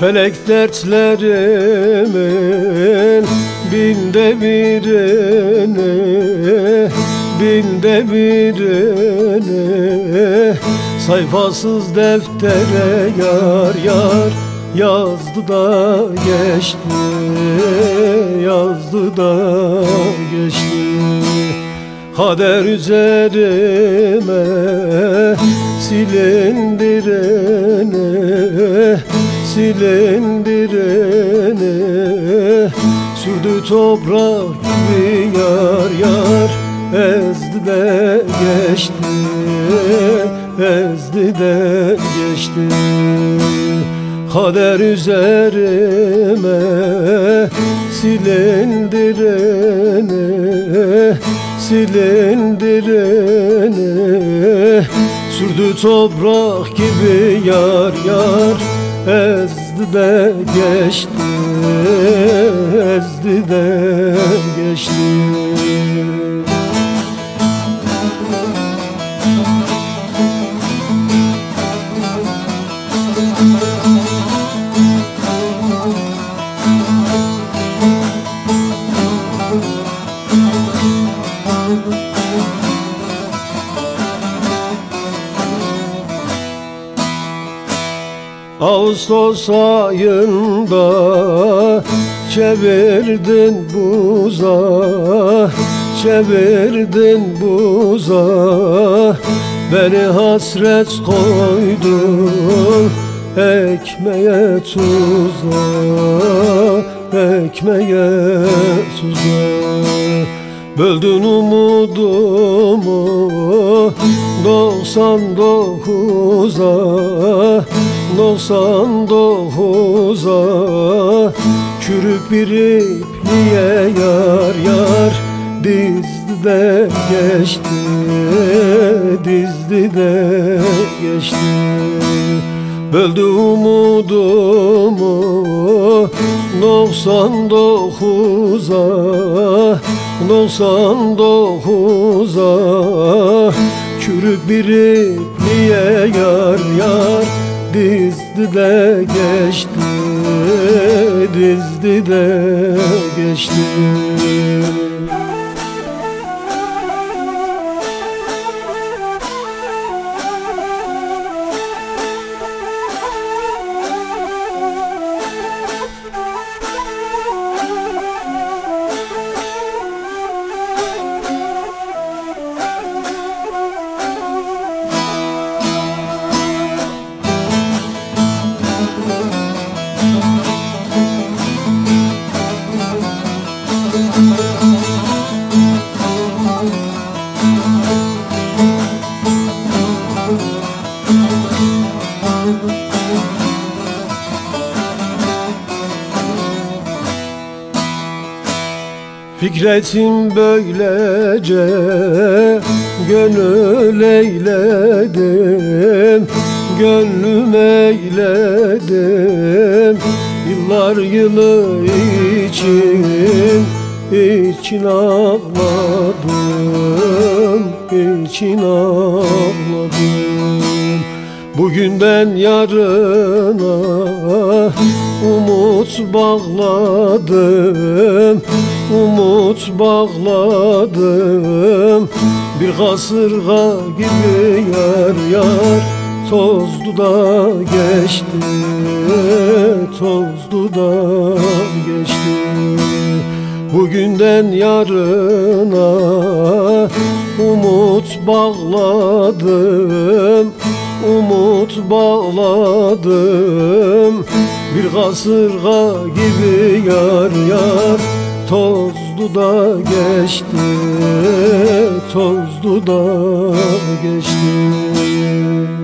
Felek dertlerimin binde birini Binde birini. Sayfasız deftere yar yar Yazdı da geçti Yazdı da geçti. Kader üzerime silindirene silindirene Sürdü toprak gibi yar yar Ezdi de geçti Ezdi de geçti. Kader üzerime silindirene silindirene Sürdü toprak gibi yar yar Ezdi de geçti Ezdi de geçti Ağustos ayında çevirdin buza Çevirdin buza. Beni hasret koydun ekmeğe tuza Ekmeğe tuza. Böldün umudumu doksan dokuza Doksan dokuza Çürük bir ipliğe yar yar Dizdi de geçti Dizdi de geçti. Böldü umudumu doksan dokuza Doksan dokuza Çürük bir ipliğe yar yar Dizdi de geçti Dizdi de geçti Fikretim böylece gönül eyledim Gönlüm eyledim. Yıllar yılı için için ağladım için ağladım. Bugünden yarına umut bağladım Umut bağladım. Bir kasırga gibi yar yar Tozdu da geçti Tozdu da geçti. Bugünden yarına umut bağladım Umut bağladım. Bir kasırga gibi yar yar Tozdu da geçti Tozdu da geçti